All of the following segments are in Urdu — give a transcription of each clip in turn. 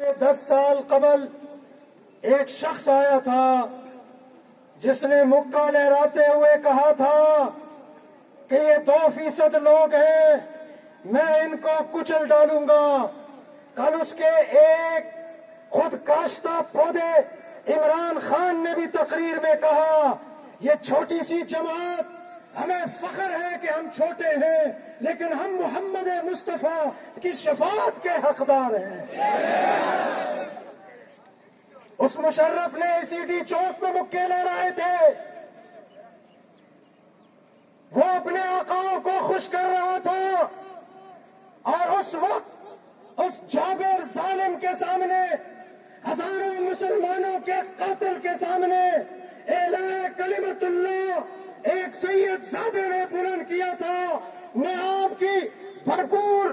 دس سال قبل ایک شخص آیا تھا، جس نے مکہ لہراتے ہوئے کہا تھا کہ یہ دو فیصد لوگ ہیں، میں ان کو کچل ڈالوں گا۔ کل اس کے ایک خود کاشتہ پودے عمران خان نے بھی تقریر میں کہا، یہ چھوٹی سی جماعت ہمیں فخر ہے کہ ہم چھوٹے ہیں، لیکن ہم محمد مصطفیٰ کی شفاعت کے حقدار ہیں۔ اس مشرف نے اسی ڈی چوک میں مکے لے رہے تھے۔ وہ اپنے آقاؤں کو خوش کر رہا تھا۔ اور اس وقت اس جابر ظالم کے سامنے، ہزاروں مسلمانوں کے قاتل کے سامنے، اعلان کلمت اللہ ایک سید زادے نے بلند کیا تھا۔ میں آپ کی بھرپور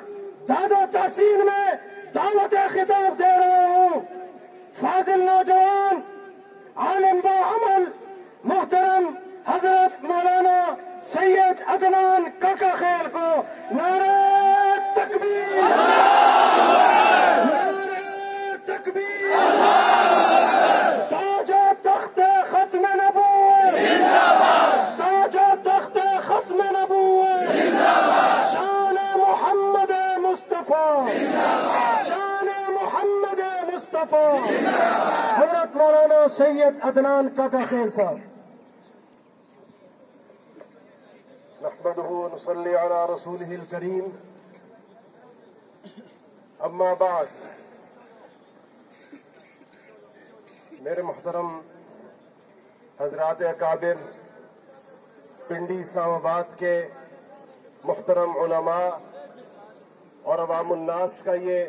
داد و تحسین میں دعوت خطاب دے رہا ہوں۔ فاضل نوجوان، عالم با عمل، محترم حضرت مولانا سید عدنان کاکا خیر کو نعرہ تکبیر نعرہ تکبیر تاج و تخت ختم نبوت تاج و تخت ختم نبوت شان محمد مصطفیٰ شان محمد مصطفیٰ حضرت مولانا سید عدنان کاکا خیل صاحب۔ نحمده ونصلي على رسوله الكريم أما بعد، میرے محترم حضرات اکابر، پنڈی اسلام آباد کے محترم علماء اور عوام الناس کا یہ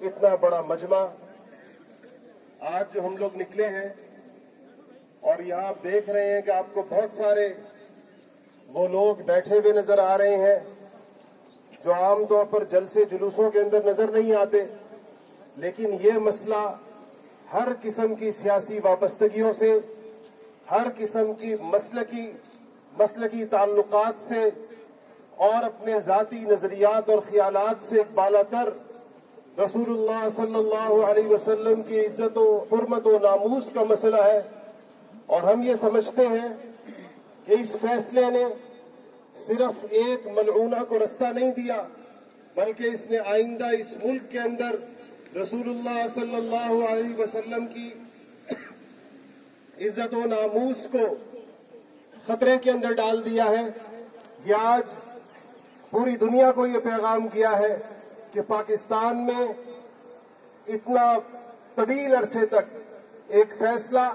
اتنا بڑا مجمع آج جو ہم لوگ نکلے ہیں اور یہاں آپ دیکھ رہے ہیں کہ آپ کو بہت سارے وہ لوگ بیٹھے ہوئے نظر آ رہے ہیں جو عام طور پر جلسے جلوسوں کے اندر نظر نہیں آتے، لیکن یہ مسئلہ ہر قسم کی سیاسی وابستگیوں سے، ہر قسم کی مسلکی مسلکی تعلقات سے اور اپنے ذاتی نظریات اور خیالات سے بالا تر رسول اللہ صلی اللہ علیہ وسلم کی عزت و حرمت و ناموس کا مسئلہ ہے اور ہم یہ سمجھتے ہیں کہ اس فیصلے نے صرف ایک ملعونہ کو رستہ نہیں دیا، بلکہ اس نے آئندہ اس ملک کے اندر رسول اللہ صلی اللہ علیہ وسلم کی عزت و ناموس کو خطرے کے اندر ڈال دیا ہے۔ یہ آج پوری دنیا کو یہ پیغام کیا ہے۔ کہ پاکستان میں اتنا طویل عرصے تک ایک فیصلہ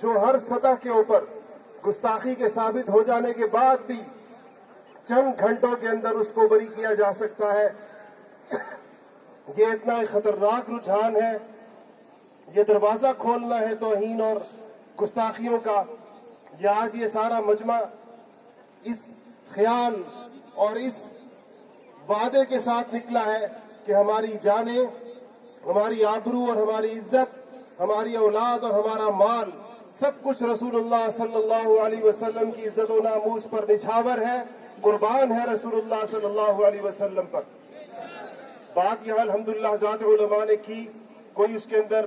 جو ہر سطح کے اوپر گستاخی کے ثابت ہو جانے کے بعد بھی چند گھنٹوں کے اندر اس کو بری کیا جا سکتا ہے، یہ اتنا ایک خطرناک رجحان ہے، یہ دروازہ کھولنا ہے توہین اور گستاخیوں کا، یہ آج یہ سارا مجمع اس خیال اور اس وعدے کے ساتھ نکلا ہے کہ ہماری جانیں، ہماری آبرو اور ہماری عزت، ہماری اولاد اور ہمارا مال، سب کچھ رسول اللہ صلی اللہ علیہ وسلم کی عزت و ناموس پر نچھاور ہے، قربان ہے رسول اللہ صلی اللہ علیہ وسلم پر۔ بات یہاں الحمدللہ حضرات علماء نے کی، کوئی اس کے اندر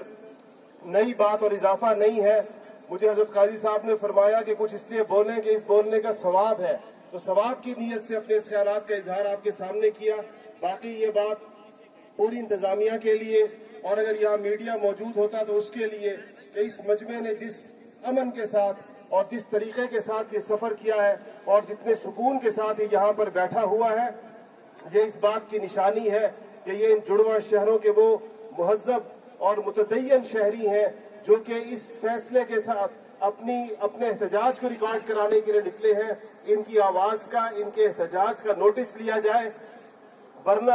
نئی بات اور اضافہ نہیں ہے۔ مجھے حضرت قاضی صاحب نے فرمایا کہ کچھ اس لیے بولیں کہ اس بولنے کا ثواب ہے۔ تو ثواب کی نیت سے اپنے اس خیالات کا اظہار آپ کے سامنے کیا۔ باقی یہ بات پوری انتظامیہ کے لیے، اور اگر یہاں میڈیا موجود ہوتا تو اس کے لیے۔ کہ اس مجمع نے جس امن کے ساتھ اور جس طریقے کے ساتھ یہ سفر کیا ہے اور جتنے سکون کے ساتھ یہ یہاں پر بیٹھا ہوا ہے، یہ اس بات کی نشانی ہے کہ یہ ان جڑواں شہروں کے وہ مہذب اور متدین شہری ہیں جو کہ اس فیصلے کے ساتھ اپنی اپنے احتجاج کو ریکارڈ کرانے کے لیے نکلے ہیں۔ ان کی آواز کا، ان کے احتجاج کا نوٹس لیا جائے۔ ورنہ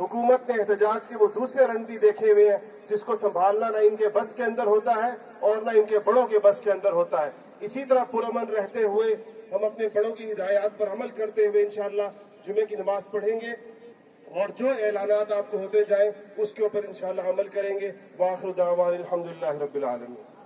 حکومت نے احتجاج کے وہ دوسرے رنگ بھی دیکھے ہوئے ہیں، جس کو سنبھالنا نہ ان کے بس کے اندر ہوتا ہے اور نہ ان کے بڑوں کے بس کے اندر ہوتا ہے۔ اسی طرح پرامن رہتے ہوئے ہم اپنے بڑوں کی ہدایات پر عمل کرتے ہوئے انشاءاللہ جمعے کی نماز پڑھیں گے۔ اور جو اعلانات آپ کو ہوتے جائیں، اس کے اوپر انشاءاللہ عمل کریں گے۔ واخر دعوان الحمدللہ رب العالمین۔